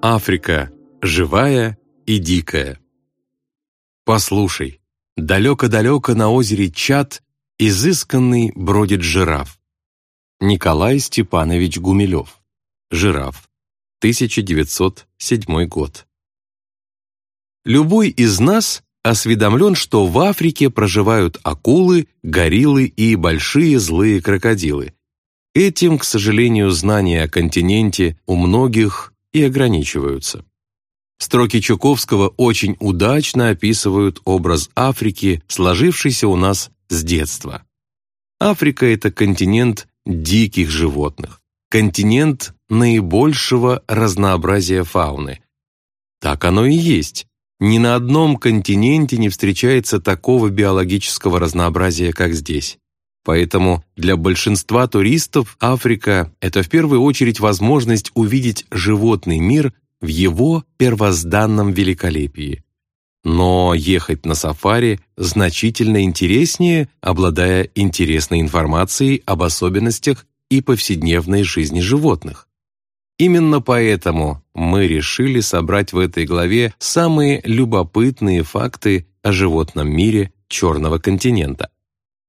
Африка живая и дикая. Послушай, далеко-далеко на озере Чат изысканный бродит жираф. Николай Степанович Гумилев. Жираф. 1907 год. Любой из нас осведомлен, что в Африке проживают акулы, гориллы и большие злые крокодилы. Этим, к сожалению, знания о континенте у многих и ограничиваются. Строки Чуковского очень удачно описывают образ Африки, сложившийся у нас с детства. Африка – это континент диких животных, континент наибольшего разнообразия фауны. Так оно и есть. Ни на одном континенте не встречается такого биологического разнообразия, как здесь. Поэтому для большинства туристов Африка – это в первую очередь возможность увидеть животный мир в его первозданном великолепии. Но ехать на сафари значительно интереснее, обладая интересной информацией об особенностях и повседневной жизни животных. Именно поэтому мы решили собрать в этой главе самые любопытные факты о животном мире Черного континента.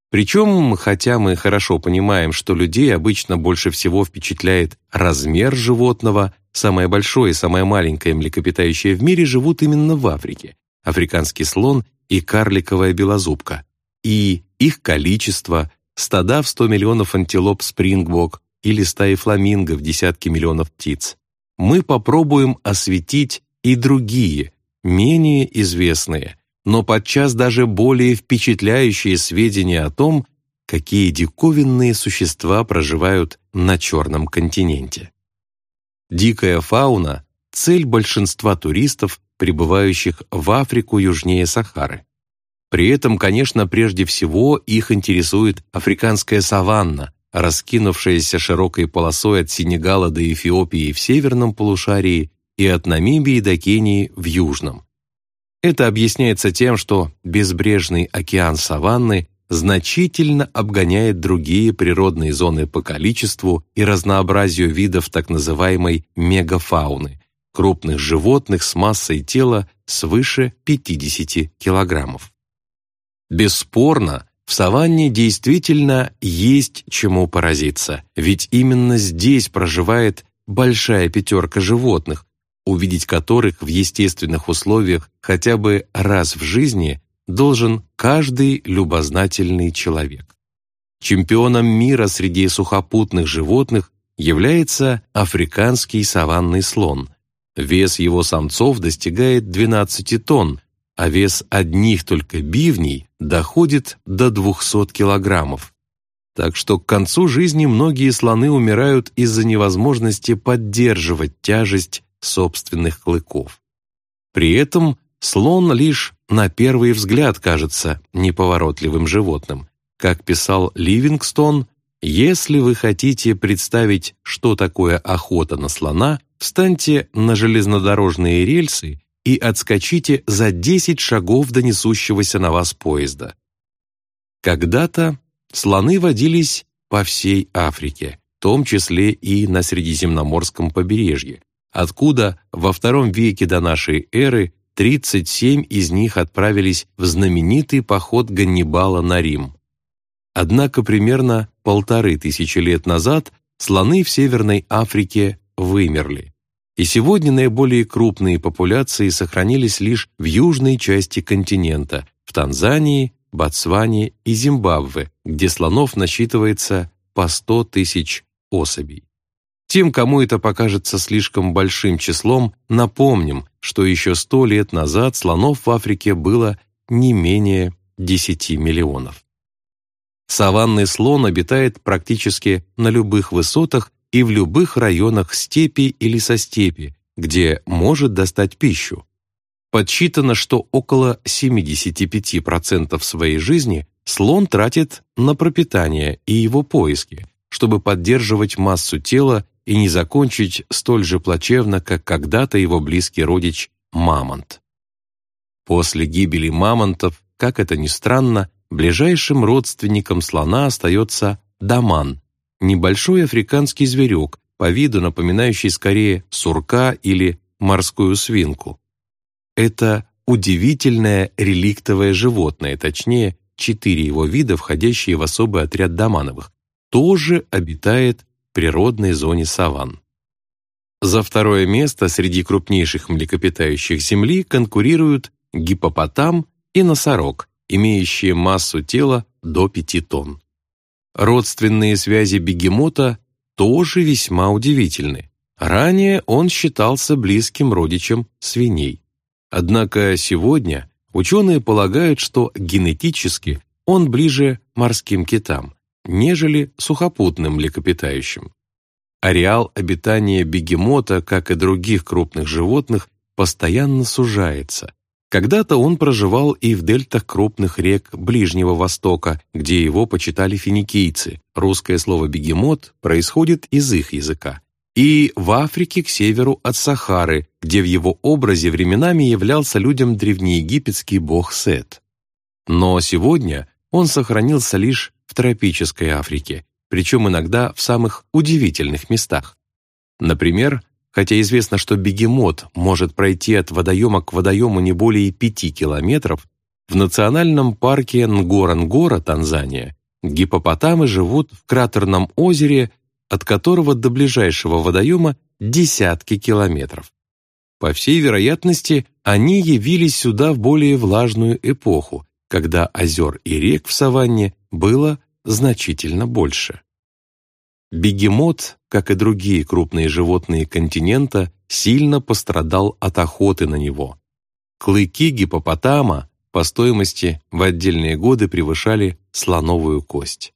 Причем, хотя мы хорошо понимаем, что людей обычно больше всего впечатляет размер животного, самое большое и самое маленькое млекопитающее в мире живут именно в Африке, африканский слон и карликовая белозубка, и их количество, стада в 100 миллионов антилоп спрингбок или стаи фламинго в десятки миллионов птиц. Мы попробуем осветить и другие, менее известные, но подчас даже более впечатляющие сведения о том, какие диковинные существа проживают на Черном континенте. Дикая фауна – цель большинства туристов, прибывающих в Африку южнее Сахары. При этом, конечно, прежде всего их интересует африканская саванна, раскинувшаяся широкой полосой от Сенегала до Эфиопии в северном полушарии и от Намибии до Кении в южном. Это объясняется тем, что безбрежный океан саванны значительно обгоняет другие природные зоны по количеству и разнообразию видов так называемой мегафауны – крупных животных с массой тела свыше 50 килограммов. Бесспорно, в саванне действительно есть чему поразиться, ведь именно здесь проживает большая пятерка животных, увидеть которых в естественных условиях хотя бы раз в жизни должен каждый любознательный человек. Чемпионом мира среди сухопутных животных является африканский саванный слон. Вес его самцов достигает 12 тонн, а вес одних только бивней доходит до 200 килограммов. Так что к концу жизни многие слоны умирают из-за невозможности поддерживать тяжесть собственных клыков. При этом слон лишь на первый взгляд кажется неповоротливым животным. Как писал Ливингстон, если вы хотите представить, что такое охота на слона, встаньте на железнодорожные рельсы и отскочите за 10 шагов до несущегося на вас поезда. Когда-то слоны водились по всей Африке, в том числе и на Средиземноморском побережье откуда во втором веке до нашей эры 37 из них отправились в знаменитый поход Ганнибала на Рим. Однако примерно полторы тысячи лет назад слоны в Северной Африке вымерли, и сегодня наиболее крупные популяции сохранились лишь в южной части континента, в Танзании, Ботсване и Зимбабве, где слонов насчитывается по 100 тысяч особей. Тем, кому это покажется слишком большим числом, напомним, что еще сто лет назад слонов в Африке было не менее 10 миллионов. Саванный слон обитает практически на любых высотах и в любых районах степи или состепи, где может достать пищу. Подсчитано, что около 75% своей жизни слон тратит на пропитание и его поиски, чтобы поддерживать массу тела и не закончить столь же плачевно, как когда-то его близкий родич мамонт. После гибели мамонтов, как это ни странно, ближайшим родственником слона остается даман, небольшой африканский зверек, по виду напоминающий скорее сурка или морскую свинку. Это удивительное реликтовое животное, точнее, четыре его вида, входящие в особый отряд домановых, тоже обитает природной зоне саванн. За второе место среди крупнейших млекопитающих Земли конкурируют гипопотам и носорог, имеющие массу тела до 5 тонн. Родственные связи бегемота тоже весьма удивительны. Ранее он считался близким родичем свиней. Однако сегодня ученые полагают, что генетически он ближе морским китам, нежели сухопутным млекопитающим. Ареал обитания бегемота, как и других крупных животных, постоянно сужается. Когда-то он проживал и в дельтах крупных рек Ближнего Востока, где его почитали финикийцы. Русское слово «бегемот» происходит из их языка и в Африке к северу от Сахары, где в его образе временами являлся людям древнеегипетский бог Сет. Но сегодня он сохранился лишь в тропической Африке, причем иногда в самых удивительных местах. Например, хотя известно, что бегемот может пройти от водоема к водоему не более 5 километров, в национальном парке Нгора-Нгора, Танзания, гипопотамы живут в кратерном озере от которого до ближайшего водоема десятки километров. По всей вероятности, они явились сюда в более влажную эпоху, когда озер и рек в саванне было значительно больше. Бегемот, как и другие крупные животные континента, сильно пострадал от охоты на него. Клыки гипопотама по стоимости в отдельные годы превышали слоновую кость.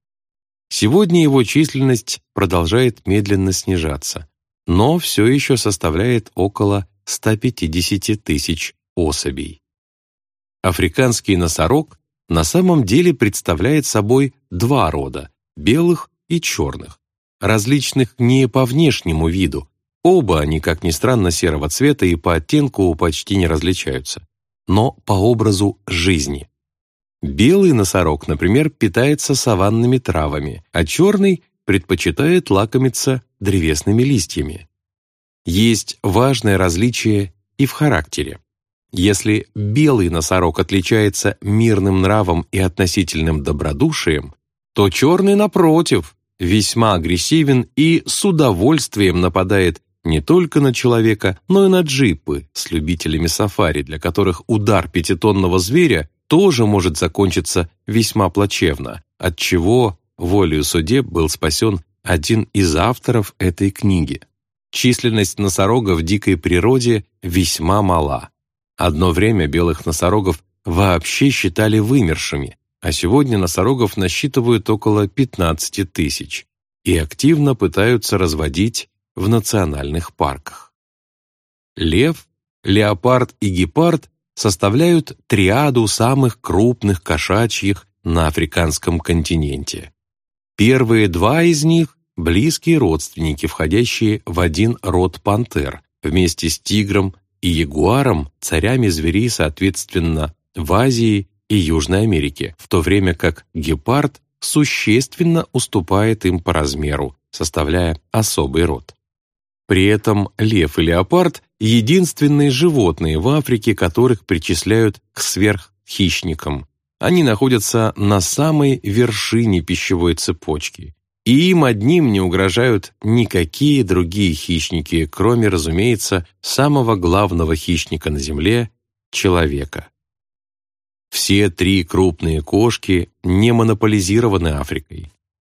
Сегодня его численность продолжает медленно снижаться, но все еще составляет около 150 тысяч особей. Африканский носорог на самом деле представляет собой два рода – белых и черных, различных не по внешнему виду, оба они, как ни странно, серого цвета и по оттенку почти не различаются, но по образу жизни. Белый носорог, например, питается саванными травами, а черный предпочитает лакомиться древесными листьями. Есть важное различие и в характере. Если белый носорог отличается мирным нравом и относительным добродушием, то черный, напротив, весьма агрессивен и с удовольствием нападает не только на человека, но и на джипы с любителями сафари, для которых удар пятитонного зверя тоже может закончиться весьма плачевно, от чего волею судеб был спасен один из авторов этой книги. Численность носорогов в дикой природе весьма мала. Одно время белых носорогов вообще считали вымершими, а сегодня носорогов насчитывают около 15 тысяч и активно пытаются разводить в национальных парках. Лев, леопард и гепард составляют триаду самых крупных кошачьих на африканском континенте. Первые два из них – близкие родственники, входящие в один род пантер, вместе с тигром и ягуаром, царями зверей, соответственно, в Азии и Южной Америке, в то время как гепард существенно уступает им по размеру, составляя особый род. При этом лев и леопард – единственные животные в Африке, которых причисляют к сверххищникам. Они находятся на самой вершине пищевой цепочки. И им одним не угрожают никакие другие хищники, кроме, разумеется, самого главного хищника на Земле – человека. Все три крупные кошки не монополизированы Африкой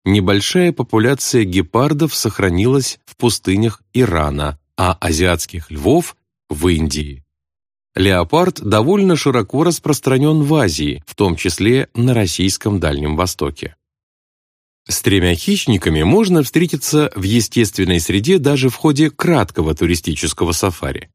небольшая популяция гепардов сохранилась в пустынях Ирана, а азиатских львов – в Индии. Леопард довольно широко распространен в Азии, в том числе на российском Дальнем Востоке. С тремя хищниками можно встретиться в естественной среде даже в ходе краткого туристического сафари.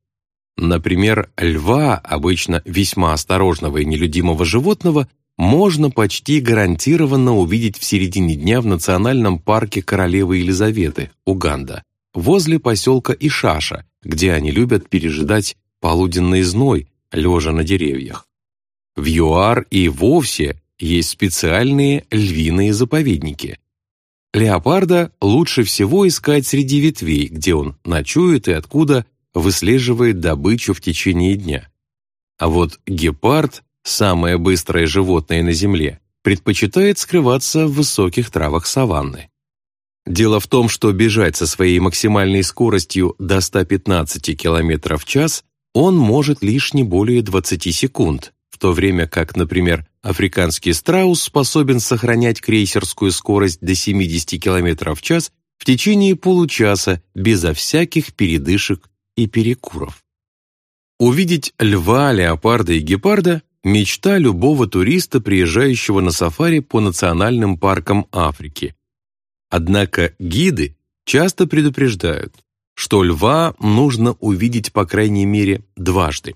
Например, льва, обычно весьма осторожного и нелюдимого животного, можно почти гарантированно увидеть в середине дня в национальном парке Королевы Елизаветы, Уганда, возле поселка Ишаша, где они любят пережидать полуденный зной, лежа на деревьях. В ЮАР и вовсе есть специальные львиные заповедники. Леопарда лучше всего искать среди ветвей, где он ночует и откуда выслеживает добычу в течение дня. А вот гепард, самое быстрое животное на Земле, предпочитает скрываться в высоких травах саванны. Дело в том, что бежать со своей максимальной скоростью до 115 км в час он может лишь не более 20 секунд, в то время как, например, африканский страус способен сохранять крейсерскую скорость до 70 км в час в течение получаса безо всяких передышек и перекуров. Увидеть льва, леопарда и гепарда – мечта любого туриста, приезжающего на сафари по национальным паркам Африки. Однако гиды часто предупреждают, что льва нужно увидеть по крайней мере дважды.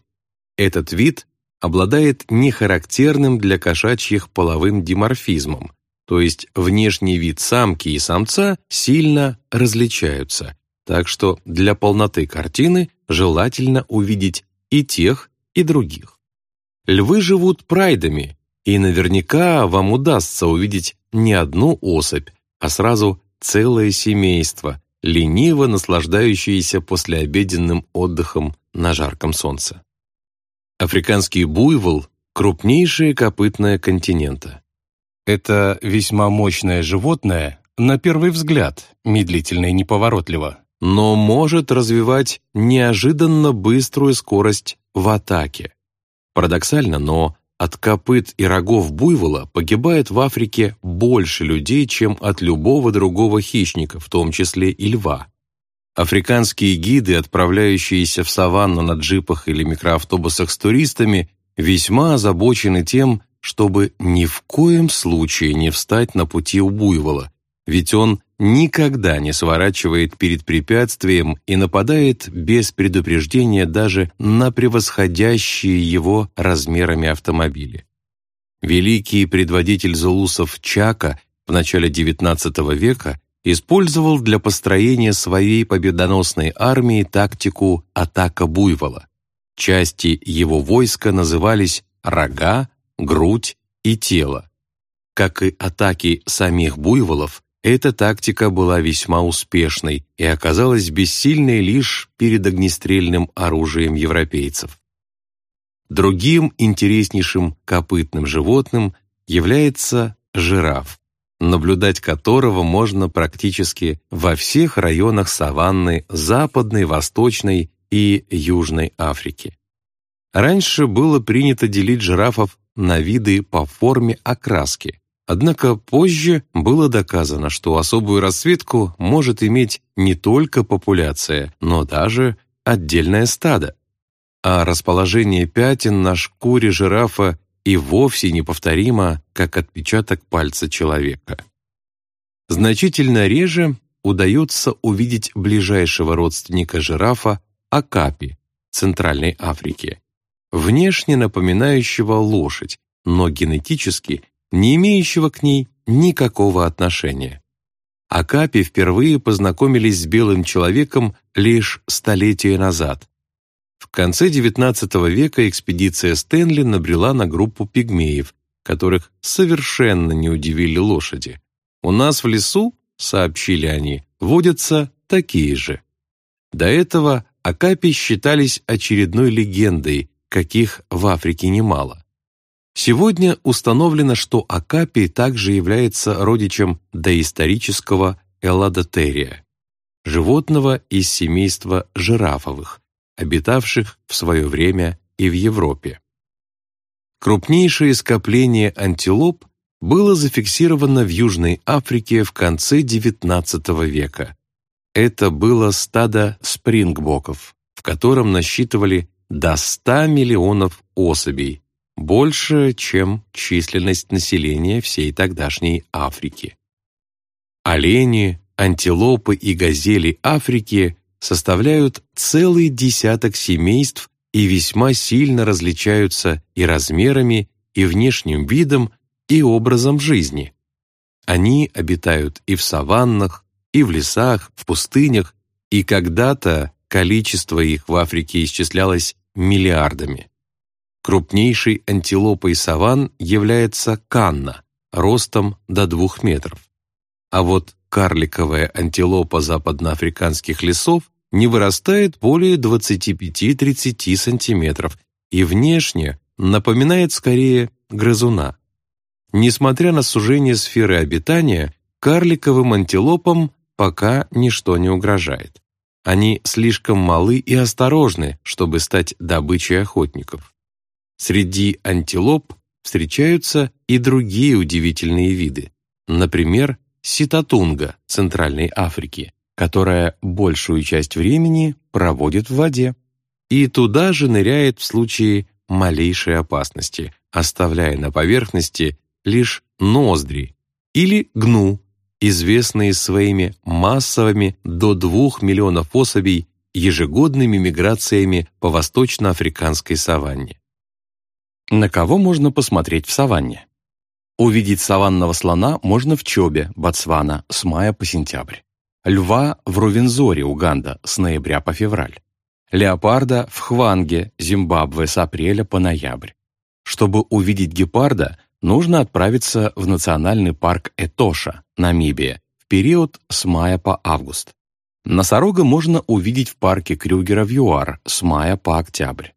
Этот вид обладает нехарактерным для кошачьих половым диморфизмом, то есть внешний вид самки и самца сильно различаются, так что для полноты картины желательно увидеть и тех, и других. Львы живут прайдами, и наверняка вам удастся увидеть не одну особь, а сразу целое семейство, лениво наслаждающееся послеобеденным отдыхом на жарком солнце. Африканский буйвол – крупнейшее копытное континента. Это весьма мощное животное, на первый взгляд, медлительно и неповоротливо, но может развивать неожиданно быструю скорость в атаке. Парадоксально, но от копыт и рогов буйвола погибает в Африке больше людей, чем от любого другого хищника, в том числе и льва. Африканские гиды, отправляющиеся в саванну на джипах или микроавтобусах с туристами, весьма озабочены тем, чтобы ни в коем случае не встать на пути у буйвола, ведь он никогда не сворачивает перед препятствием и нападает без предупреждения даже на превосходящие его размерами автомобили. Великий предводитель зулусов Чака в начале XIX века использовал для построения своей победоносной армии тактику «атака буйвола». Части его войска назывались «рога», грудь и тело. Как и атаки самих буйволов, эта тактика была весьма успешной и оказалась бессильной лишь перед огнестрельным оружием европейцев. Другим интереснейшим копытным животным является жираф, наблюдать которого можно практически во всех районах саванны Западной, Восточной и Южной Африки. Раньше было принято делить жирафов на виды по форме окраски. Однако позже было доказано, что особую расцветку может иметь не только популяция, но даже отдельное стадо. А расположение пятен на шкуре жирафа и вовсе неповторимо, как отпечаток пальца человека. Значительно реже удается увидеть ближайшего родственника жирафа Акапи, Центральной Африки, внешне напоминающего лошадь, но генетически не имеющего к ней никакого отношения. Акапи впервые познакомились с белым человеком лишь столетия назад. В конце XIX века экспедиция Стэнли набрела на группу пигмеев, которых совершенно не удивили лошади. «У нас в лесу, — сообщили они, — водятся такие же». До этого Акапи считались очередной легендой, каких в Африке немало. Сегодня установлено, что Акапи также является родичем доисторического элладотерия, животного из семейства жирафовых, обитавших в свое время и в Европе. Крупнейшее скопление антилоп было зафиксировано в Южной Африке в конце XIX века. Это было стадо спрингбоков, в котором насчитывали до 100 миллионов особей, больше, чем численность населения всей тогдашней Африки. Олени, антилопы и газели Африки составляют целый десяток семейств и весьма сильно различаются и размерами, и внешним видом, и образом жизни. Они обитают и в саваннах, и в лесах, в пустынях, и когда-то количество их в Африке исчислялось миллиардами. Крупнейшей антилопой саван является канна, ростом до двух метров. А вот карликовая антилопа западноафриканских лесов не вырастает более 25-30 сантиметров и внешне напоминает скорее грызуна. Несмотря на сужение сферы обитания, карликовым антилопам пока ничто не угрожает. Они слишком малы и осторожны, чтобы стать добычей охотников. Среди антилоп встречаются и другие удивительные виды. Например, ситатунга Центральной Африки, которая большую часть времени проводит в воде. И туда же ныряет в случае малейшей опасности, оставляя на поверхности лишь ноздри или гну, известные своими массовыми до 2 миллионов особей ежегодными миграциями по восточноафриканской саванне. На кого можно посмотреть в саванне? Увидеть саванного слона можно в Чобе, Ботсвана, с мая по сентябрь. Льва в Рувензоре, Уганда, с ноября по февраль. Леопарда в Хванге, Зимбабве, с апреля по ноябрь. Чтобы увидеть гепарда, нужно отправиться в национальный парк Этоша, Намибия, в период с мая по август. Носорога можно увидеть в парке Крюгера в ЮАР с мая по октябрь.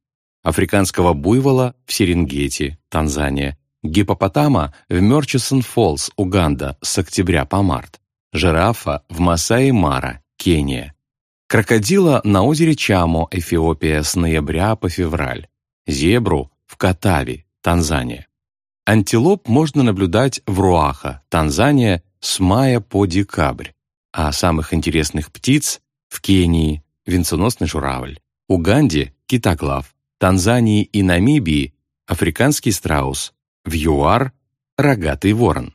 Африканского буйвола в Серенгети, Танзания, гипопотама в Мёрчисон-Фоллс, Уганда, с октября по март, жирафа в Масаи-Мара, Кения, крокодила на озере Чамо, Эфиопия, с ноября по февраль, зебру в Катави, Танзания. Антилоп можно наблюдать в Руаха, Танзания, с мая по декабрь, а самых интересных птиц в Кении – венценосный журавль, Уганде – китоглав, Танзании и Намибии – африканский страус, в ЮАР – рогатый ворон.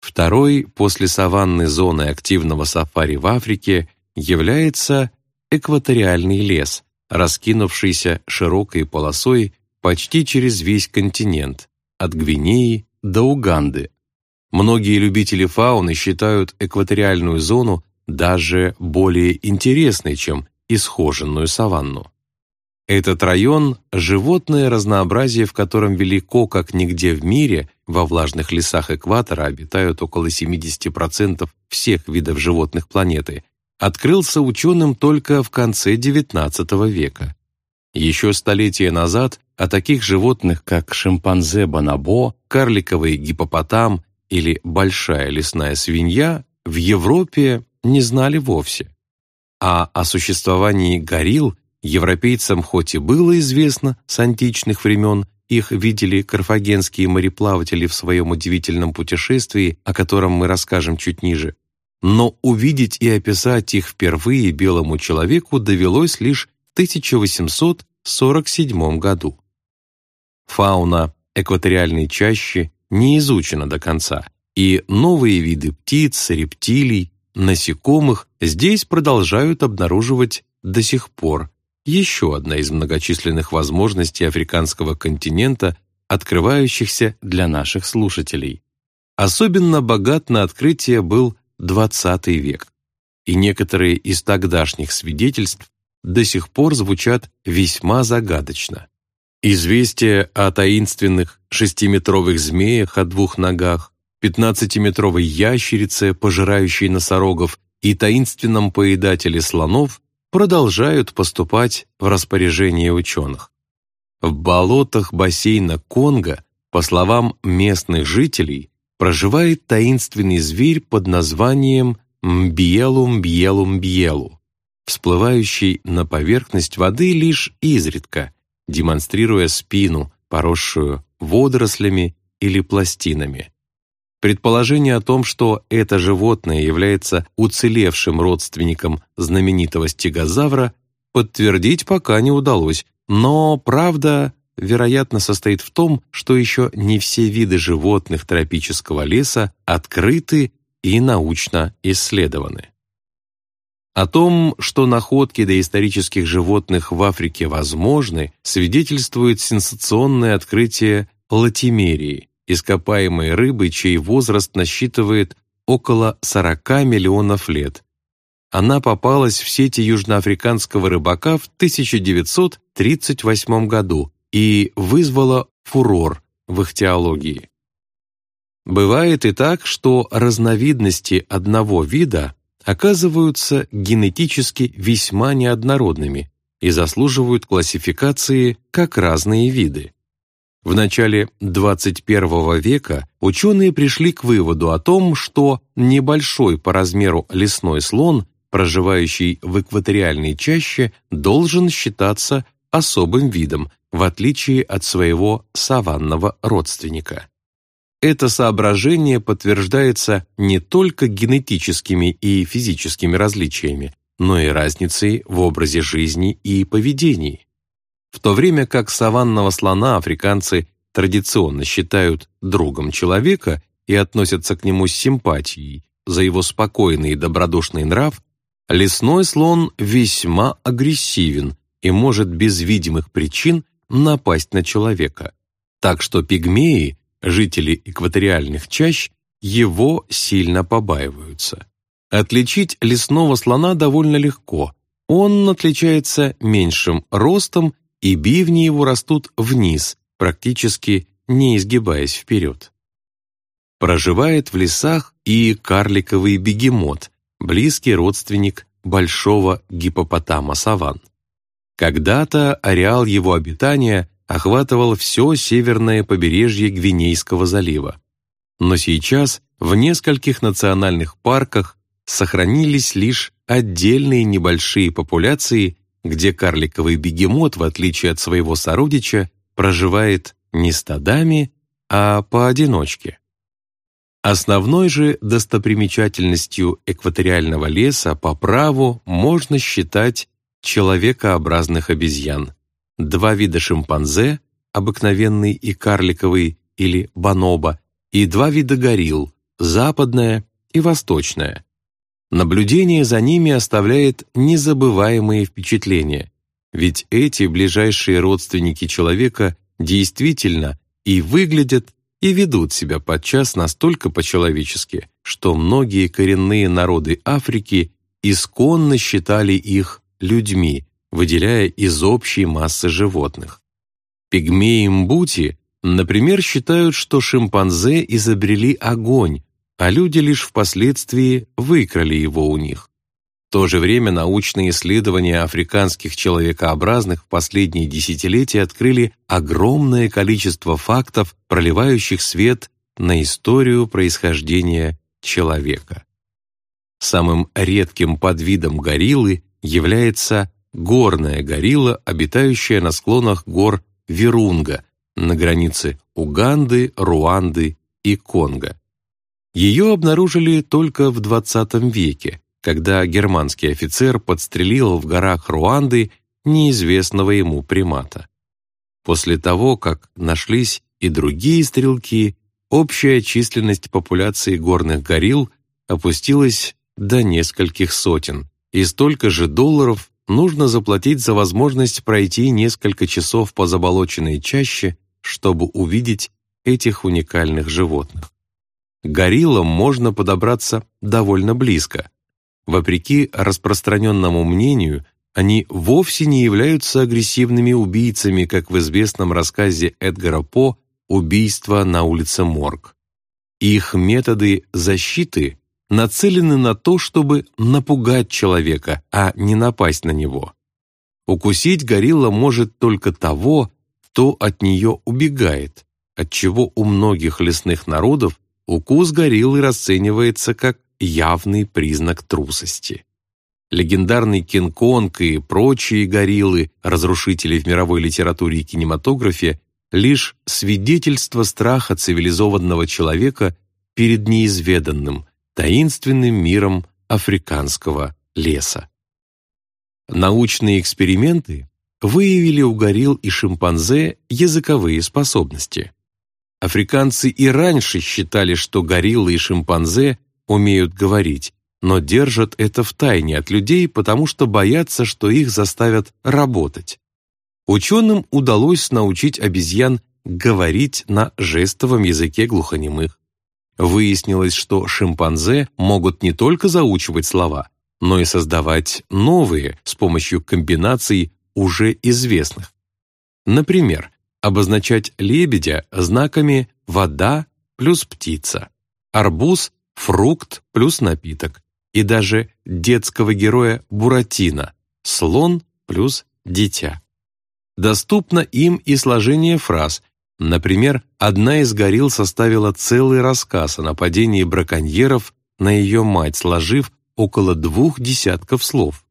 Второй после саванны зоны активного сафари в Африке является экваториальный лес, раскинувшийся широкой полосой почти через весь континент, от Гвинеи до Уганды. Многие любители фауны считают экваториальную зону даже более интересной, чем исхоженную саванну. Этот район – животное разнообразие, в котором велико, как нигде в мире, во влажных лесах экватора обитают около 70% всех видов животных планеты, открылся ученым только в конце XIX века. Еще столетия назад о таких животных, как шимпанзе-бонобо, карликовый гипопотам или большая лесная свинья, в Европе не знали вовсе. А о существовании горилл Европейцам хоть и было известно с античных времен, их видели карфагенские мореплаватели в своем удивительном путешествии, о котором мы расскажем чуть ниже, но увидеть и описать их впервые белому человеку довелось лишь в 1847 году. Фауна экваториальной чащи не изучена до конца, и новые виды птиц, рептилий, насекомых здесь продолжают обнаруживать до сих пор, еще одна из многочисленных возможностей африканского континента, открывающихся для наших слушателей. Особенно богат на открытие был XX век, и некоторые из тогдашних свидетельств до сих пор звучат весьма загадочно. Известие о таинственных шестиметровых змеях о двух ногах, пятнадцатиметровой ящерице, пожирающей носорогов, и таинственном поедателе слонов продолжают поступать в распоряжение ученых. В болотах бассейна Конго, по словам местных жителей, проживает таинственный зверь под названием Мбьелу-Мбьелу-Мбьелу, всплывающий на поверхность воды лишь изредка, демонстрируя спину, поросшую водорослями или пластинами. Предположение о том, что это животное является уцелевшим родственником знаменитого стегозавра, подтвердить пока не удалось, но правда, вероятно, состоит в том, что еще не все виды животных тропического леса открыты и научно исследованы. О том, что находки доисторических животных в Африке возможны, свидетельствует сенсационное открытие латимерии, ископаемой рыбы, чей возраст насчитывает около 40 миллионов лет. Она попалась в сети южноафриканского рыбака в 1938 году и вызвала фурор в их теологии. Бывает и так, что разновидности одного вида оказываются генетически весьма неоднородными и заслуживают классификации как разные виды. В начале 21 века ученые пришли к выводу о том, что небольшой по размеру лесной слон, проживающий в экваториальной чаще, должен считаться особым видом, в отличие от своего саванного родственника. Это соображение подтверждается не только генетическими и физическими различиями, но и разницей в образе жизни и поведении. В то время как саванного слона африканцы традиционно считают другом человека и относятся к нему с симпатией за его спокойный и добродушный нрав, лесной слон весьма агрессивен и может без видимых причин напасть на человека. Так что пигмеи, жители экваториальных чащ, его сильно побаиваются. Отличить лесного слона довольно легко. Он отличается меньшим ростом и бивни его растут вниз, практически не изгибаясь вперед. Проживает в лесах и карликовый бегемот, близкий родственник большого гипопотама саван. Когда-то ареал его обитания охватывал все северное побережье Гвинейского залива. Но сейчас в нескольких национальных парках сохранились лишь отдельные небольшие популяции где карликовый бегемот, в отличие от своего сородича, проживает не стадами, а поодиночке. Основной же достопримечательностью экваториального леса по праву можно считать человекообразных обезьян. Два вида шимпанзе, обыкновенный и карликовый или бонобо, и два вида горилл, западная и восточная. Наблюдение за ними оставляет незабываемые впечатления, ведь эти ближайшие родственники человека действительно и выглядят, и ведут себя подчас настолько по-человечески, что многие коренные народы Африки исконно считали их людьми, выделяя из общей массы животных. Пигмеи Мбути, например, считают, что шимпанзе изобрели огонь, а люди лишь впоследствии выкрали его у них. В то же время научные исследования африканских человекообразных в последние десятилетия открыли огромное количество фактов, проливающих свет на историю происхождения человека. Самым редким подвидом гориллы является горная горилла, обитающая на склонах гор Вирунга на границе Уганды, Руанды и Конго. Ее обнаружили только в XX веке, когда германский офицер подстрелил в горах Руанды неизвестного ему примата. После того, как нашлись и другие стрелки, общая численность популяции горных горилл опустилась до нескольких сотен, и столько же долларов нужно заплатить за возможность пройти несколько часов по заболоченной чаще, чтобы увидеть этих уникальных животных гориллам можно подобраться довольно близко. Вопреки распространенному мнению, они вовсе не являются агрессивными убийцами, как в известном рассказе Эдгара По «Убийство на улице Морг». Их методы защиты нацелены на то, чтобы напугать человека, а не напасть на него. Укусить горилла может только того, кто от нее убегает, отчего у многих лесных народов укус гориллы расценивается как явный признак трусости. Легендарный Кинг-Конг и прочие гориллы, разрушители в мировой литературе и кинематографе, лишь свидетельство страха цивилизованного человека перед неизведанным, таинственным миром африканского леса. Научные эксперименты выявили у горилл и шимпанзе языковые способности. Африканцы и раньше считали, что гориллы и шимпанзе умеют говорить, но держат это в тайне от людей, потому что боятся, что их заставят работать. Ученым удалось научить обезьян говорить на жестовом языке глухонемых. Выяснилось, что шимпанзе могут не только заучивать слова, но и создавать новые с помощью комбинаций уже известных. Например, обозначать лебедя знаками «вода» плюс «птица», арбуз – фрукт плюс напиток, и даже детского героя Буратино «Слон плюс дитя». Доступно им и сложение фраз. Например, одна из горилл составила целый рассказ о нападении браконьеров на ее мать, сложив около двух десятков слов.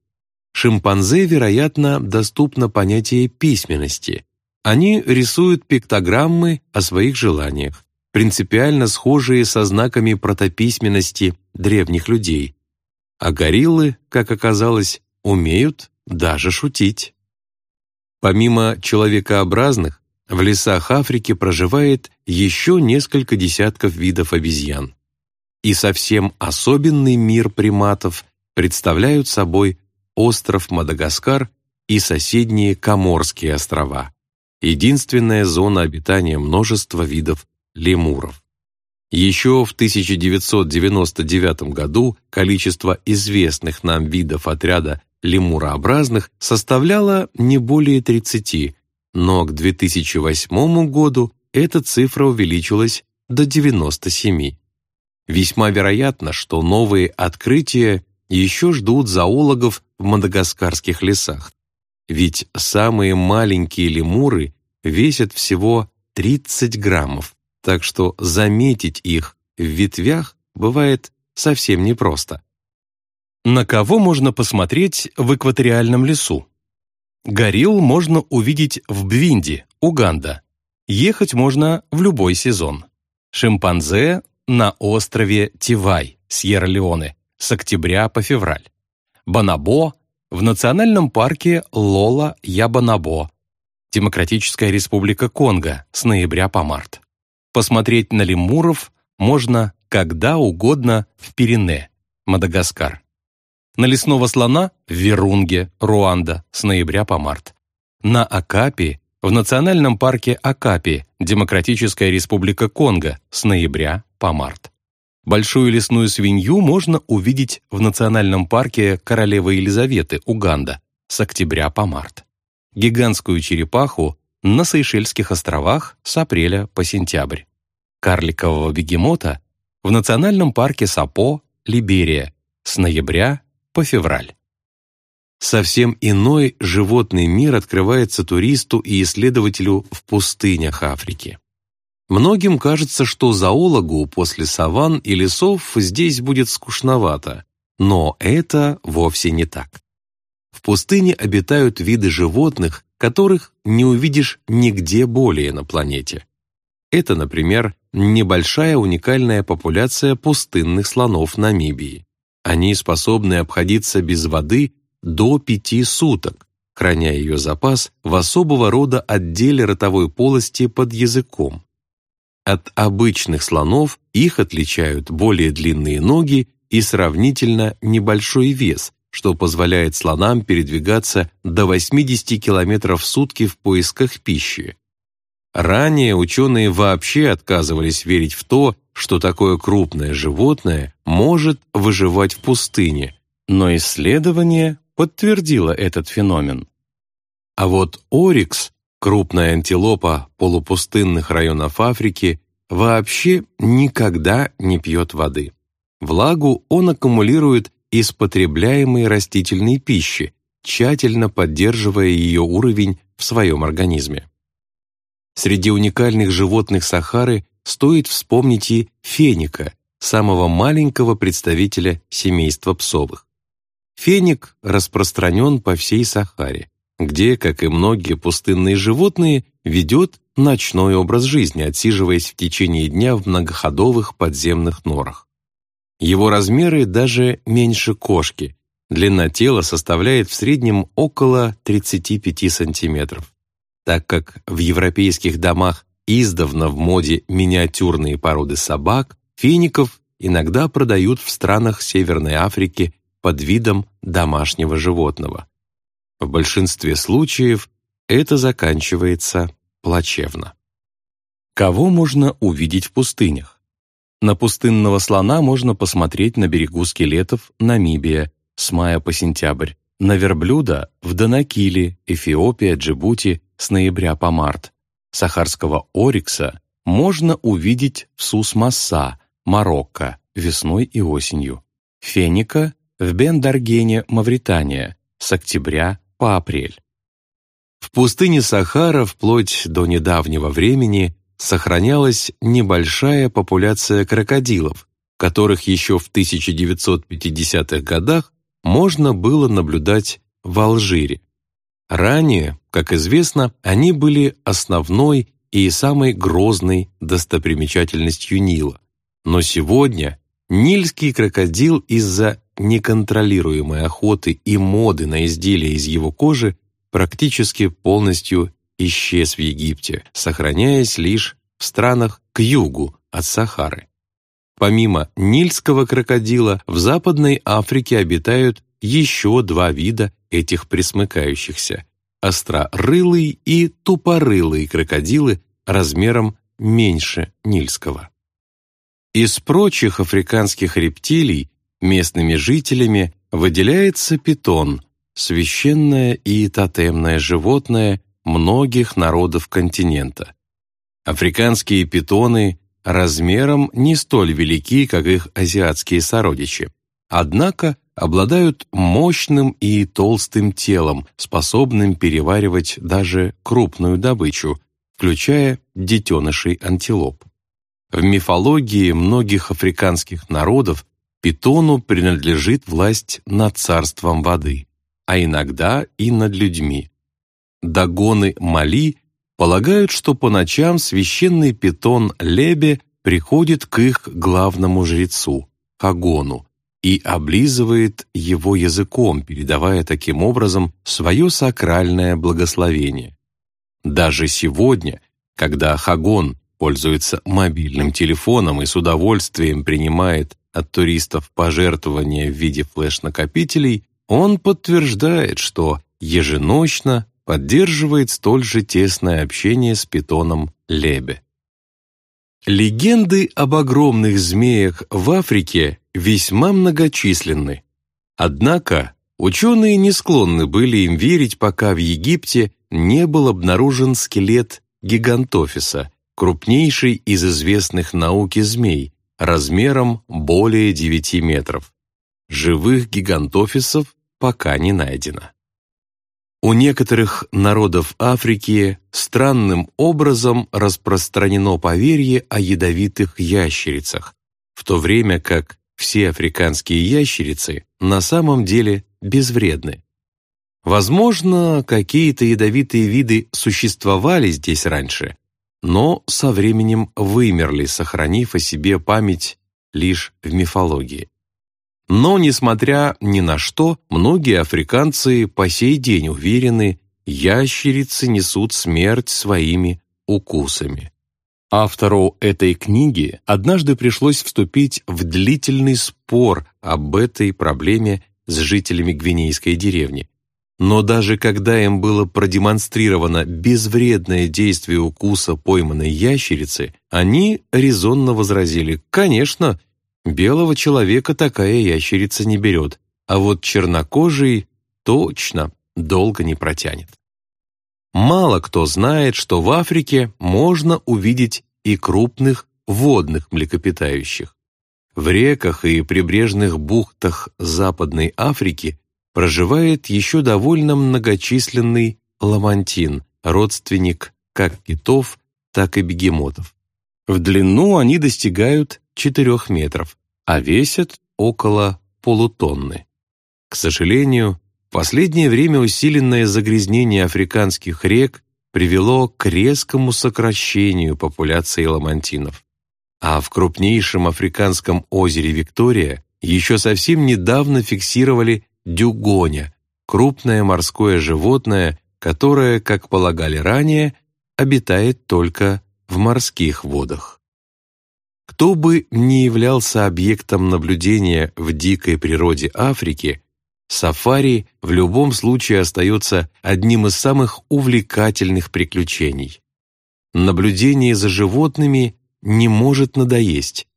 Шимпанзе, вероятно, доступно понятие письменности. Они рисуют пиктограммы о своих желаниях, принципиально схожие со знаками протописьменности древних людей. А гориллы, как оказалось, умеют даже шутить. Помимо человекообразных, в лесах Африки проживает еще несколько десятков видов обезьян. И совсем особенный мир приматов представляют собой остров Мадагаскар и соседние Коморские острова, единственная зона обитания множества видов лемуров. Еще в 1999 году количество известных нам видов отряда лемурообразных составляло не более 30, но к 2008 году эта цифра увеличилась до 97. Весьма вероятно, что новые открытия еще ждут зоологов в мадагаскарских лесах. Ведь самые маленькие лемуры весят всего 30 граммов, так что заметить их в ветвях бывает совсем непросто. На кого можно посмотреть в экваториальном лесу? Горилл можно увидеть в Бвинди, Уганда. Ехать можно в любой сезон. Шимпанзе на острове Тивай, Сьерра-Леоне, с октября по февраль. Банабо в национальном парке Лола-Ябанабо, Демократическая республика Конго, с ноября по март. Посмотреть на лемуров можно когда угодно в Пирене, Мадагаскар. На лесного слона в Верунге, Руанда, с ноября по март. На Акапи в национальном парке Акапи, Демократическая республика Конго, с ноября по март. Большую лесную свинью можно увидеть в национальном парке Королевы Елизаветы, Уганда, с октября по март. Гигантскую черепаху на Сейшельских островах с апреля по сентябрь. Карликового бегемота в национальном парке Сапо, Либерия, с ноября по февраль. Совсем иной животный мир открывается туристу и исследователю в пустынях Африки. Многим кажется, что зоологу после саван и лесов здесь будет скучновато, но это вовсе не так. В пустыне обитают виды животных, которых не увидишь нигде более на планете. Это, например, небольшая уникальная популяция пустынных слонов Намибии. Они способны обходиться без воды до пяти суток, храня ее запас в особого рода отделе ротовой полости под языком. От обычных слонов их отличают более длинные ноги и сравнительно небольшой вес, что позволяет слонам передвигаться до 80 км в сутки в поисках пищи. Ранее ученые вообще отказывались верить в то, что такое крупное животное может выживать в пустыне, но исследование подтвердило этот феномен. А вот орикс Крупная антилопа полупустынных районов Африки вообще никогда не пьет воды. Влагу он аккумулирует из потребляемой растительной пищи, тщательно поддерживая ее уровень в своем организме. Среди уникальных животных Сахары стоит вспомнить и феника, самого маленького представителя семейства псовых. Феник распространен по всей Сахаре где, как и многие пустынные животные, ведет ночной образ жизни, отсиживаясь в течение дня в многоходовых подземных норах. Его размеры даже меньше кошки. Длина тела составляет в среднем около 35 сантиметров. Так как в европейских домах издавна в моде миниатюрные породы собак, фиников иногда продают в странах Северной Африки под видом домашнего животного. В большинстве случаев это заканчивается плачевно. Кого можно увидеть в пустынях? На пустынного слона можно посмотреть на берегу скелетов Намибия с мая по сентябрь, на верблюда в Данакиле, Эфиопия, Джибути с ноября по март. Сахарского орикса можно увидеть в Сус-Масса, Марокко, весной и осенью. феника в Бен-Даргене, Мавритания, с октября по апрель. В пустыне Сахара вплоть до недавнего времени сохранялась небольшая популяция крокодилов, которых еще в 1950-х годах можно было наблюдать в Алжире. Ранее, как известно, они были основной и самой грозной достопримечательностью Нила. Но сегодня нильский крокодил из-за неконтролируемой охоты и моды на изделия из его кожи практически полностью исчез в Египте, сохраняясь лишь в странах к югу от Сахары. Помимо нильского крокодила, в Западной Африке обитают еще два вида этих присмыкающихся – острорылый и тупорылый крокодилы размером меньше нильского. Из прочих африканских рептилий местными жителями выделяется питон, священное и тотемное животное многих народов континента. Африканские питоны размером не столь велики, как их азиатские сородичи, однако обладают мощным и толстым телом, способным переваривать даже крупную добычу, включая детенышей антилоп. В мифологии многих африканских народов питону принадлежит власть над царством воды а иногда и над людьми. Дагоны Мали полагают, что по ночам священный питон Лебе приходит к их главному жрецу, Хагону, и облизывает его языком, передавая таким образом свое сакральное благословение. Даже сегодня, когда Хагон пользуется мобильным телефоном и с удовольствием принимает от туристов пожертвования в виде флеш-накопителей, он подтверждает, что еженочно поддерживает столь же тесное общение с питоном Лебе. Легенды об огромных змеях в Африке весьма многочисленны. Однако ученые не склонны были им верить, пока в Египте не был обнаружен скелет гигантофиса, крупнейший из известных науки змей, размером более 9 метров. Живых гигантофисов пока не найдено. У некоторых народов Африки странным образом распространено поверье о ядовитых ящерицах, в то время как все африканские ящерицы на самом деле безвредны. Возможно, какие-то ядовитые виды существовали здесь раньше, но со временем вымерли, сохранив о себе память лишь в мифологии. Но, несмотря ни на что, многие африканцы по сей день уверены, ящерицы несут смерть своими укусами. Автору этой книги однажды пришлось вступить в длительный спор об этой проблеме с жителями гвинейской деревни. Но даже когда им было продемонстрировано безвредное действие укуса пойманной ящерицы, они резонно возразили «Конечно, Белого человека такая ящерица не берет, а вот чернокожий точно долго не протянет. Мало кто знает, что в Африке можно увидеть и крупных водных млекопитающих. В реках и прибрежных бухтах Западной Африки проживает еще довольно многочисленный ламантин, родственник как китов, так и бегемотов. В длину они достигают 4 метров, а весят около полутонны. К сожалению, в последнее время усиленное загрязнение африканских рек привело к резкому сокращению популяции ламантинов. А в крупнейшем африканском озере Виктория еще совсем недавно фиксировали дюгоня, крупное морское животное, которое, как полагали ранее, обитает только в морских водах. Кто бы ни являлся объектом наблюдения в дикой природе Африки, сафари в любом случае остается одним из самых увлекательных приключений. Наблюдение за животными не может надоесть.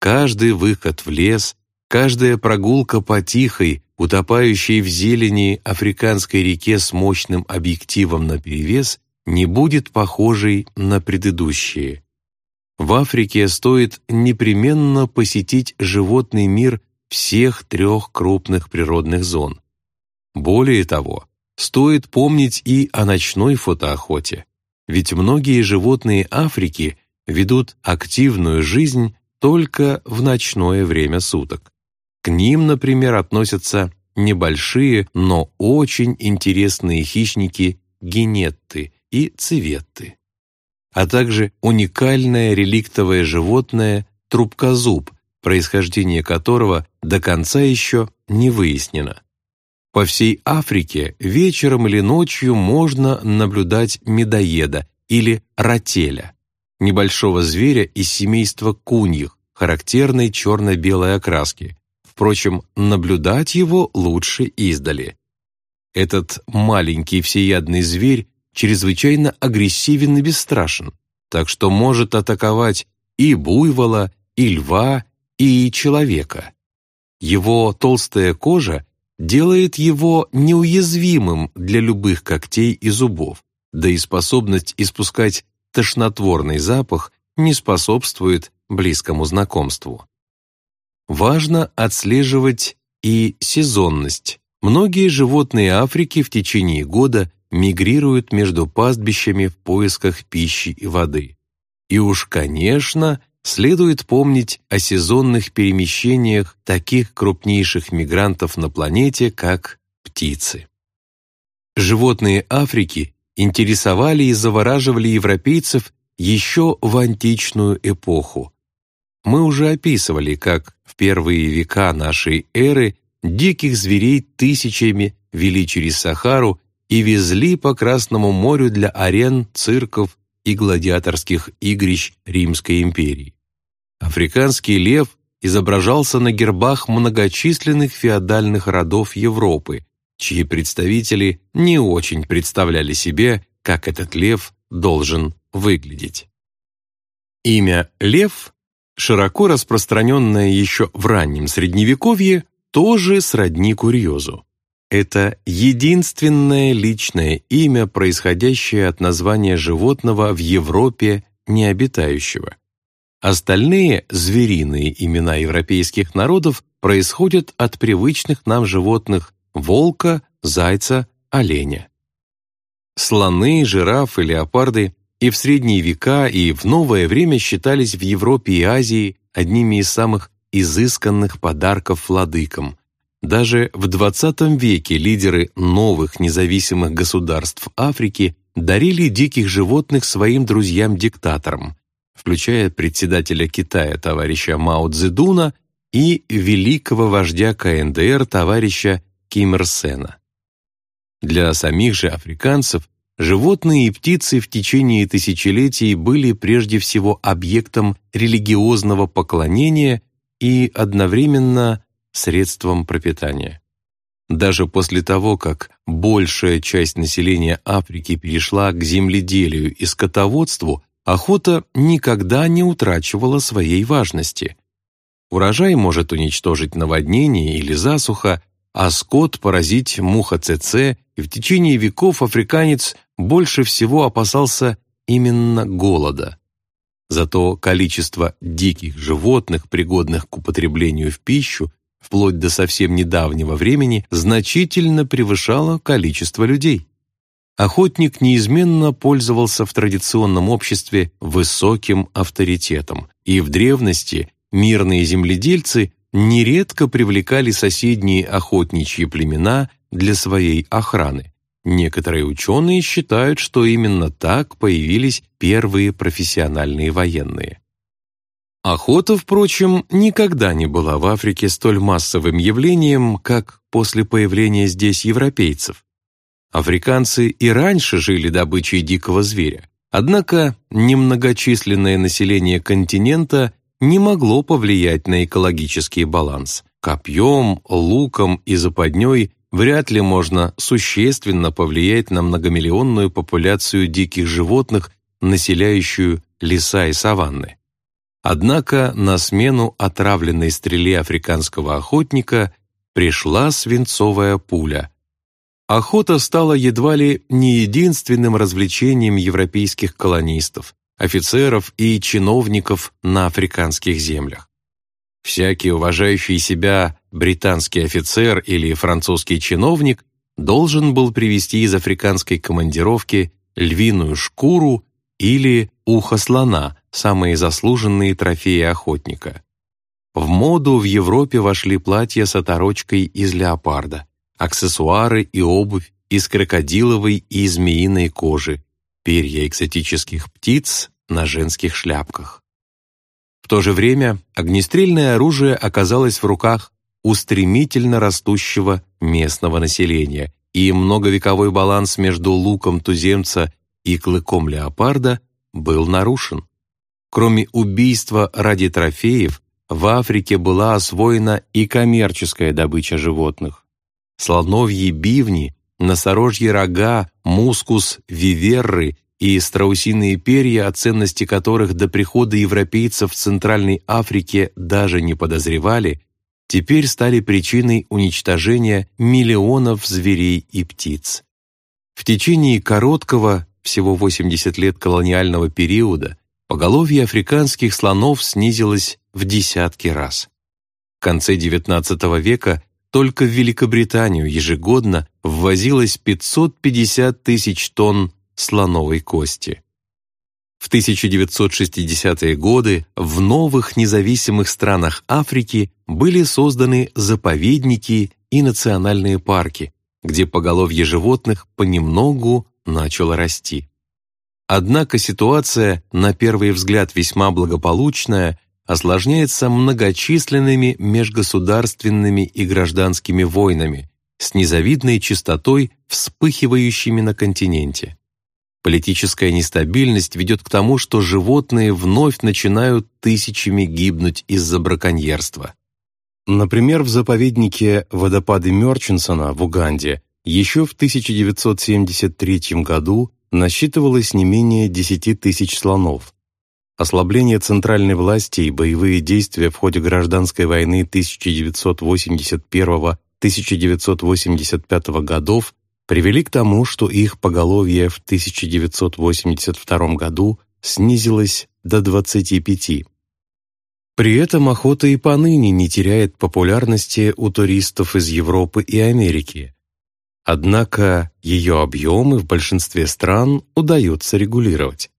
Каждый выход в лес, каждая прогулка по тихой, утопающей в зелени африканской реке с мощным объективом наперевес не будет похожей на предыдущие. В Африке стоит непременно посетить животный мир всех трех крупных природных зон. Более того, стоит помнить и о ночной фотоохоте, ведь многие животные Африки ведут активную жизнь только в ночное время суток. К ним, например, относятся небольшие, но очень интересные хищники генетты и цветты, а также уникальное реликтовое животное трубкозуб, происхождение которого до конца еще не выяснено. По всей Африке вечером или ночью можно наблюдать медоеда или ротеля, небольшого зверя из семейства куньих, характерной черно-белой окраски. Впрочем, наблюдать его лучше издали. Этот маленький всеядный зверь чрезвычайно агрессивен и бесстрашен, так что может атаковать и буйвола, и льва, и человека. Его толстая кожа делает его неуязвимым для любых когтей и зубов, да и способность испускать тошнотворный запах не способствует близкому знакомству. Важно отслеживать и сезонность. Многие животные Африки в течение года мигрируют между пастбищами в поисках пищи и воды. И уж, конечно, следует помнить о сезонных перемещениях таких крупнейших мигрантов на планете, как птицы. Животные Африки интересовали и завораживали европейцев еще в античную эпоху. Мы уже описывали, как в первые века нашей эры диких зверей тысячами вели через Сахару и везли по Красному морю для арен, цирков и гладиаторских игрищ Римской империи. Африканский лев изображался на гербах многочисленных феодальных родов Европы, чьи представители не очень представляли себе, как этот лев должен выглядеть. Имя «лев», широко распространенное еще в раннем Средневековье, тоже сродни курьезу. Это единственное личное имя, происходящее от названия животного в Европе не обитающего. Остальные звериные имена европейских народов происходят от привычных нам животных волка, зайца, оленя. Слоны, жирафы, леопарды и в средние века, и в новое время считались в Европе и Азии одними из самых изысканных подарков владыкам. Даже в XX веке лидеры новых независимых государств Африки дарили диких животных своим друзьям-диктаторам, включая председателя Китая товарища Мао Цзэдуна и великого вождя КНДР товарища Ким Ир Сена. Для самих же африканцев животные и птицы в течение тысячелетий были прежде всего объектом религиозного поклонения и одновременно средством пропитания. Даже после того, как большая часть населения Африки перешла к земледелию и скотоводству, охота никогда не утрачивала своей важности. Урожай может уничтожить наводнение или засуха, а скот поразить муха ЦЦ, и в течение веков африканец больше всего опасался именно голода. Зато количество диких животных, пригодных к употреблению в пищу, вплоть до совсем недавнего времени, значительно превышало количество людей. Охотник неизменно пользовался в традиционном обществе высоким авторитетом, и в древности мирные земледельцы нередко привлекали соседние охотничьи племена для своей охраны. Некоторые ученые считают, что именно так появились первые профессиональные военные. Охота, впрочем, никогда не была в Африке столь массовым явлением, как после появления здесь европейцев. Африканцы и раньше жили добычей дикого зверя, однако немногочисленное население континента не могло повлиять на экологический баланс. Копьем, луком и западней вряд ли можно существенно повлиять на многомиллионную популяцию диких животных, населяющую леса и саванны. Однако на смену отравленной стреле африканского охотника пришла свинцовая пуля. Охота стала едва ли не единственным развлечением европейских колонистов, офицеров и чиновников на африканских землях. Всякий уважающий себя британский офицер или французский чиновник должен был привезти из африканской командировки львиную шкуру или ухо слона, самые заслуженные трофеи охотника. В моду в Европе вошли платья с оторочкой из леопарда, аксессуары и обувь из крокодиловой и змеиной кожи, перья экзотических птиц на женских шляпках. В то же время огнестрельное оружие оказалось в руках у стремительно растущего местного населения, и многовековой баланс между луком туземца и клыком леопарда был нарушен. Кроме убийства ради трофеев, в Африке была освоена и коммерческая добыча животных. Слоновьи бивни, носорожьи рога, мускус, виверры и страусиные перья, о ценности которых до прихода европейцев в Центральной Африке даже не подозревали, теперь стали причиной уничтожения миллионов зверей и птиц. В течение короткого, всего 80 лет колониального периода, поголовье африканских слонов снизилось в десятки раз. В конце XIX века только в Великобританию ежегодно ввозилось 550 тысяч тонн слоновой кости. В 1960-е годы в новых независимых странах Африки были созданы заповедники и национальные парки, где поголовье животных понемногу начало расти. Однако ситуация, на первый взгляд весьма благополучная, осложняется многочисленными межгосударственными и гражданскими войнами с незавидной частотой, вспыхивающими на континенте. Политическая нестабильность ведет к тому, что животные вновь начинают тысячами гибнуть из-за браконьерства. Например, в заповеднике «Водопады Мёрчинсона» в Уганде еще в 1973 году насчитывалось не менее 10 тысяч слонов. Ослабление центральной власти и боевые действия в ходе гражданской войны 1981-1985 годов привели к тому, что их поголовье в 1982 году снизилось до 25. При этом охота и поныне не теряет популярности у туристов из Европы и Америки. Однако ее объемы в большинстве стран удается регулировать.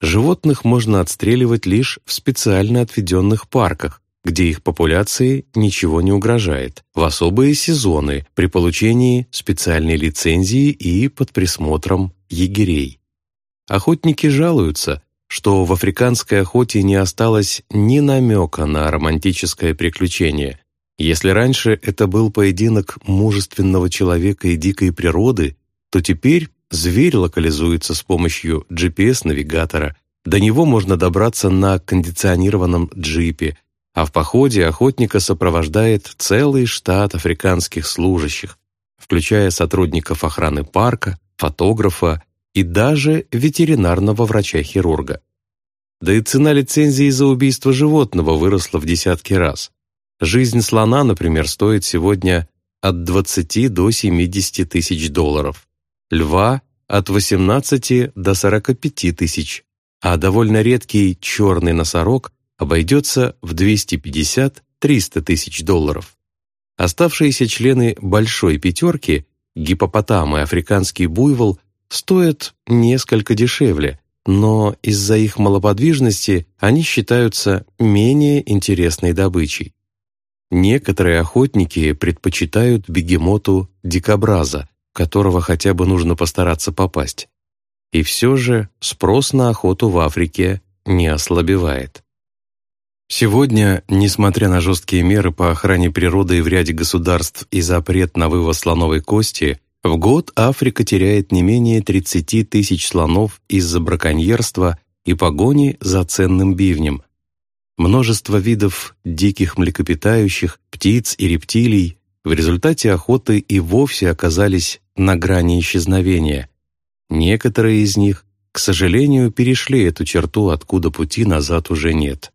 Животных можно отстреливать лишь в специально отведенных парках, где их популяции ничего не угрожает, в особые сезоны при получении специальной лицензии и под присмотром егерей. Охотники жалуются, что в африканской охоте не осталось ни намека на романтическое приключение. Если раньше это был поединок мужественного человека и дикой природы, то теперь зверь локализуется с помощью GPS-навигатора, до него можно добраться на кондиционированном джипе, а в походе охотника сопровождает целый штат африканских служащих, включая сотрудников охраны парка, фотографа и даже ветеринарного врача-хирурга. Да и цена лицензии за убийство животного выросла в десятки раз. Жизнь слона, например, стоит сегодня от 20 до 70 тысяч долларов, льва – от 18 до 45 тысяч, а довольно редкий черный носорог обойдется в 250-300 тысяч долларов. Оставшиеся члены «большой пятерки» гипопотам и африканский буйвол стоят несколько дешевле, но из-за их малоподвижности они считаются менее интересной добычей. Некоторые охотники предпочитают бегемоту дикобраза, которого хотя бы нужно постараться попасть. И все же спрос на охоту в Африке не ослабевает. Сегодня, несмотря на жесткие меры по охране природы в ряде государств и запрет на вывоз слоновой кости, в год Африка теряет не менее 30 тысяч слонов из-за браконьерства и погони за ценным бивнем. Множество видов диких млекопитающих, птиц и рептилий в результате охоты и вовсе оказались на грани исчезновения. Некоторые из них, к сожалению, перешли эту черту, откуда пути назад уже нет.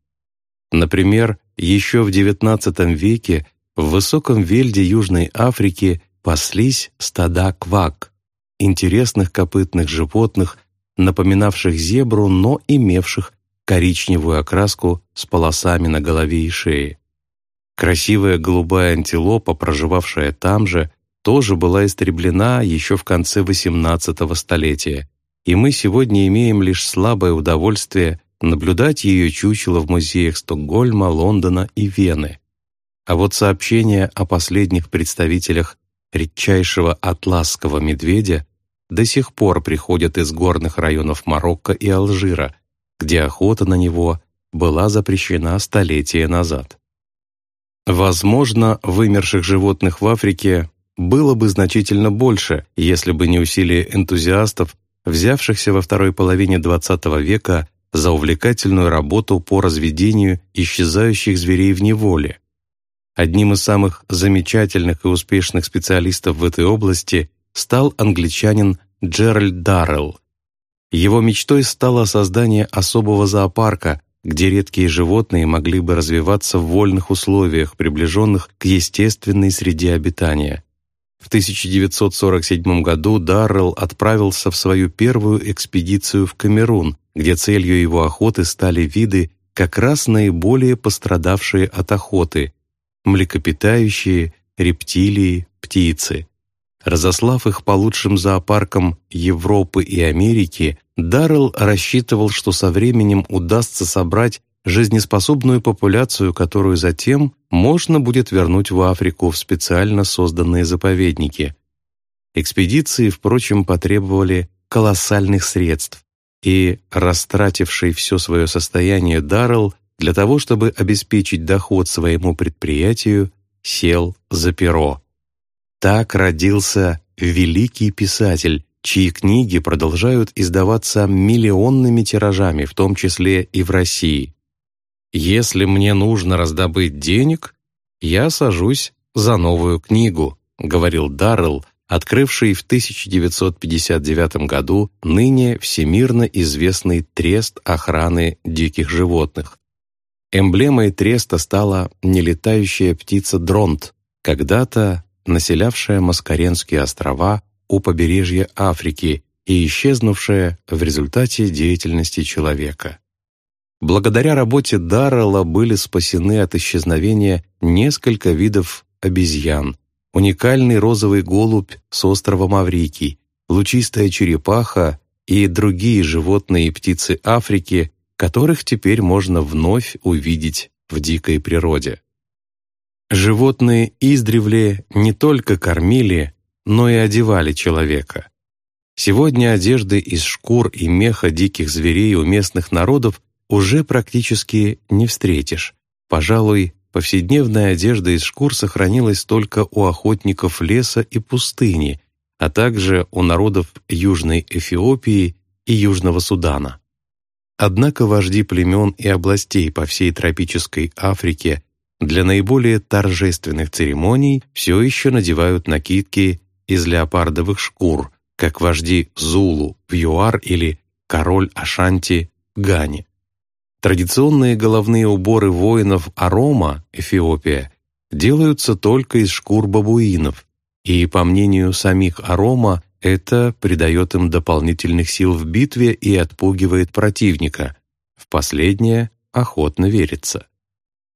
Например, еще в XIX веке в высоком вельде Южной Африки паслись стада квак, интересных копытных животных, напоминавших зебру, но имевших коричневую окраску с полосами на голове и шее. Красивая голубая антилопа, проживавшая там же, тоже была истреблена еще в конце XVIII столетия, и мы сегодня имеем лишь слабое удовольствие наблюдать ее чучело в музеях Стокгольма, Лондона и Вены. А вот сообщения о последних представителях редчайшего атласского медведя до сих пор приходят из горных районов Марокко и Алжира, где охота на него была запрещена столетия назад. Возможно, вымерших животных в Африке было бы значительно больше, если бы не усилия энтузиастов, взявшихся во второй половине XX века за увлекательную работу по разведению исчезающих зверей в неволе. Одним из самых замечательных и успешных специалистов в этой области стал англичанин Джеральд Даррелл. Его мечтой стало создание особого зоопарка, где редкие животные могли бы развиваться в вольных условиях, приближенных к естественной среде обитания. В 1947 году Даррелл отправился в свою первую экспедицию в Камерун, где целью его охоты стали виды, как раз наиболее пострадавшие от охоты – млекопитающие, рептилии, птицы. Разослав их по лучшим зоопаркам Европы и Америки, Даррелл рассчитывал, что со временем удастся собрать жизнеспособную популяцию, которую затем можно будет вернуть в Африку в специально созданные заповедники. Экспедиции, впрочем, потребовали колоссальных средств, и, растративший все свое состояние Даррелл, для того, чтобы обеспечить доход своему предприятию, сел за перо. Так родился великий писатель, чьи книги продолжают издаваться миллионными тиражами, в том числе и в России. «Если мне нужно раздобыть денег, я сажусь за новую книгу», говорил Даррелл, открывший в 1959 году ныне всемирно известный трест охраны диких животных. Эмблемой треста стала нелетающая птица дронт, когда-то населявшая Маскаренские острова у побережья Африки и исчезнувшая в результате деятельности человека. Благодаря работе Даррелла были спасены от исчезновения несколько видов обезьян, уникальный розовый голубь с острова Маврикий, лучистая черепаха и другие животные и птицы Африки, которых теперь можно вновь увидеть в дикой природе. Животные издревле не только кормили, но и одевали человека. Сегодня одежды из шкур и меха диких зверей у местных народов уже практически не встретишь. Пожалуй, повседневная одежда из шкур сохранилась только у охотников леса и пустыни, а также у народов Южной Эфиопии и Южного Судана. Однако вожди племен и областей по всей тропической Африке для наиболее торжественных церемоний все еще надевают накидки из леопардовых шкур, как вожди Зулу в ЮАР или король Ашанти в Гане. Традиционные головные уборы воинов Арома, Эфиопия, делаются только из шкур бабуинов, и, по мнению самих Арома, это придает им дополнительных сил в битве и отпугивает противника. В последнее охотно верится.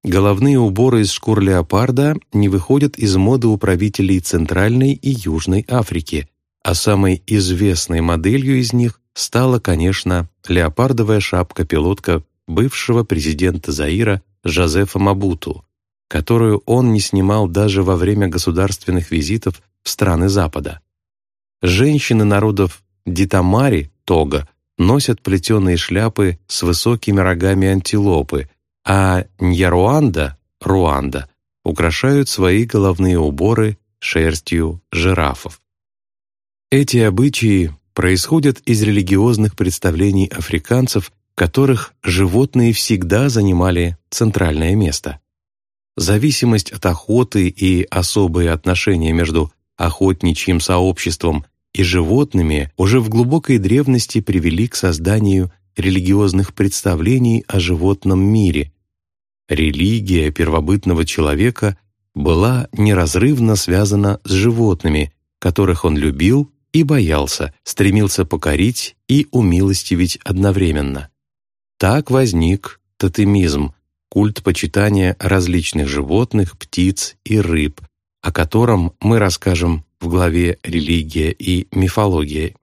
Головные уборы из шкур леопарда не выходят из моды у правителей Центральной и Южной Африки, а самой известной моделью из них стала, конечно, леопардовая шапка-пилотка бывшего президента Заира Жозефа Мабуту, которую он не снимал даже во время государственных визитов в страны Запада. Женщины народов Дитамари, Тога, носят плетеные шляпы с высокими рогами антилопы – а Ньяруанда, Руанда, украшают свои головные уборы шерстью жирафов. Эти обычаи происходят из религиозных представлений африканцев, которых животные всегда занимали центральное место. Зависимость от охоты и особые отношения между охотничьим сообществом и животными уже в глубокой древности привели к созданию религиозных представлений о животном мире, Религия первобытного человека была неразрывно связана с животными, которых он любил и боялся, стремился покорить и умилостивить одновременно. Так возник тотемизм, культ почитания различных животных, птиц и рыб, о котором мы расскажем в главе «Религия и мифология».